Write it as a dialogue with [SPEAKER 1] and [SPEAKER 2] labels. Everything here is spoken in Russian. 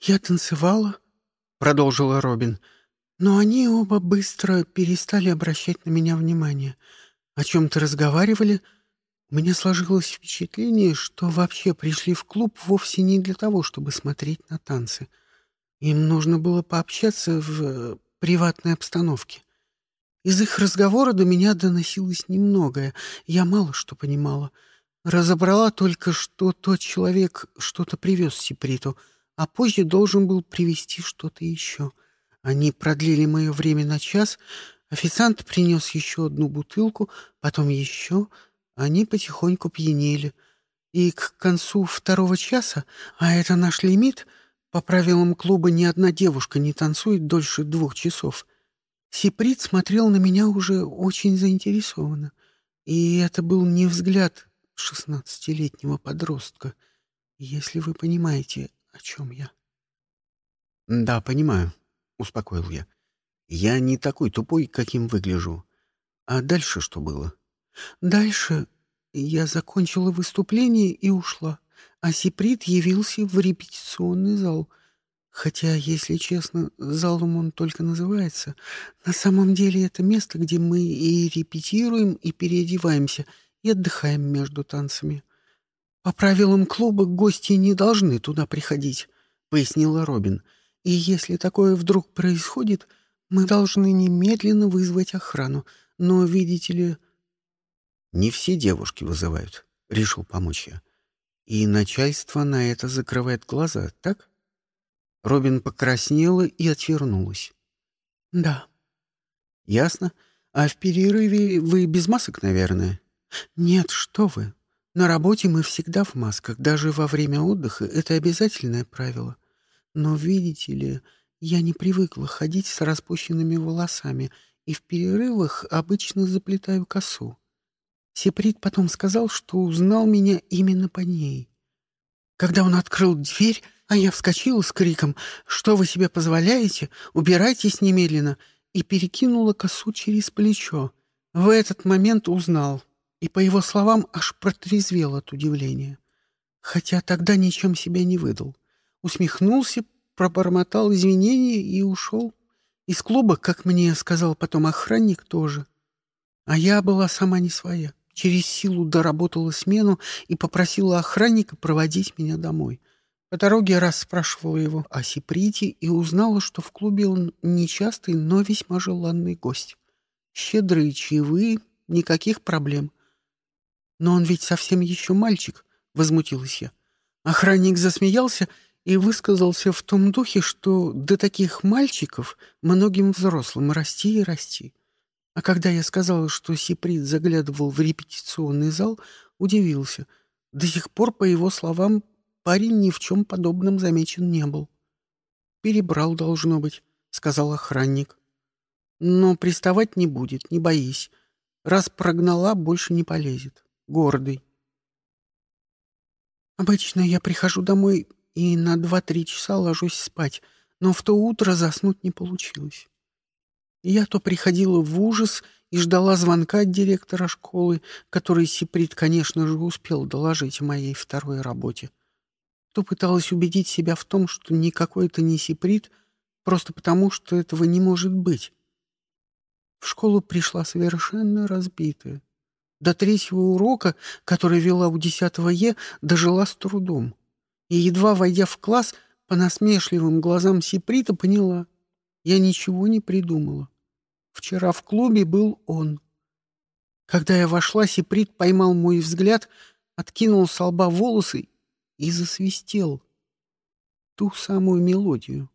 [SPEAKER 1] «Я танцевала», — продолжила Робин, «но они оба быстро перестали обращать на меня внимание. О чем-то разговаривали. У меня сложилось впечатление, что вообще пришли в клуб вовсе не для того, чтобы смотреть на танцы. Им нужно было пообщаться в э, приватной обстановке. Из их разговора до меня доносилось немногое, я мало что понимала. Разобрала только, что тот человек что-то привез Сиприту — а позже должен был привезти что-то еще. Они продлили мое время на час, официант принес еще одну бутылку, потом еще, они потихоньку пьянели. И к концу второго часа, а это наш лимит, по правилам клуба ни одна девушка не танцует дольше двух часов, Сиприт смотрел на меня уже очень заинтересованно. И это был не взгляд шестнадцатилетнего подростка, если вы понимаете, о чем я?
[SPEAKER 2] Да, понимаю, успокоил я. Я не такой тупой, каким выгляжу. А дальше что было?
[SPEAKER 1] Дальше я закончила выступление и ушла, а Сиприт явился в репетиционный зал. Хотя, если честно, залом он только называется. На самом деле это место, где мы и репетируем, и переодеваемся, и отдыхаем между танцами. «По правилам клуба гости не должны туда приходить», — пояснила Робин. «И если такое вдруг происходит, мы должны немедленно вызвать охрану. Но, видите ли...»
[SPEAKER 2] «Не все девушки вызывают», — решил помочь я. «И начальство на это закрывает глаза, так?» Робин покраснела и отвернулась.
[SPEAKER 1] «Да».
[SPEAKER 2] «Ясно. А в перерыве вы без масок, наверное?»
[SPEAKER 1] «Нет, что вы. На работе мы всегда в масках, даже во время отдыха. Это обязательное правило. Но, видите ли, я не привыкла ходить с распущенными волосами и в перерывах обычно заплетаю косу. Сеприт потом сказал, что узнал меня именно по ней. Когда он открыл дверь, а я вскочила с криком «Что вы себе позволяете? Убирайтесь немедленно!» и перекинула косу через плечо. В этот момент узнал — и, по его словам, аж протрезвел от удивления. Хотя тогда ничем себя не выдал. Усмехнулся, пробормотал извинения и ушел. Из клуба, как мне сказал потом охранник, тоже. А я была сама не своя. Через силу доработала смену и попросила охранника проводить меня домой. По дороге раз спрашивала его о Сиприте и узнала, что в клубе он нечастый, но весьма желанный гость. Щедрые чаевые, никаких проблем — «Но он ведь совсем еще мальчик», — возмутилась я. Охранник засмеялся и высказался в том духе, что до таких мальчиков многим взрослым расти и расти. А когда я сказала, что Сиприт заглядывал в репетиционный зал, удивился. До сих пор, по его словам, парень ни в чем подобном замечен не был. «Перебрал, должно быть», — сказал охранник. «Но приставать не будет, не боись. Раз прогнала, больше не полезет» гордый. Обычно я прихожу домой и на два-три часа ложусь спать, но в то утро заснуть не получилось. Я то приходила в ужас и ждала звонка от директора школы, который Сиприт, конечно же, успел доложить о моей второй работе, то пыталась убедить себя в том, что никакой это не Сиприт, просто потому, что этого не может быть. В школу пришла совершенно разбитая. До третьего урока, который вела у десятого Е, дожила с трудом. И, едва войдя в класс, по насмешливым глазам Сиприта поняла. Я ничего не придумала. Вчера в клубе был он. Когда я вошла, Сиприт поймал мой взгляд, откинул с лба волосы и засвистел. Ту самую мелодию.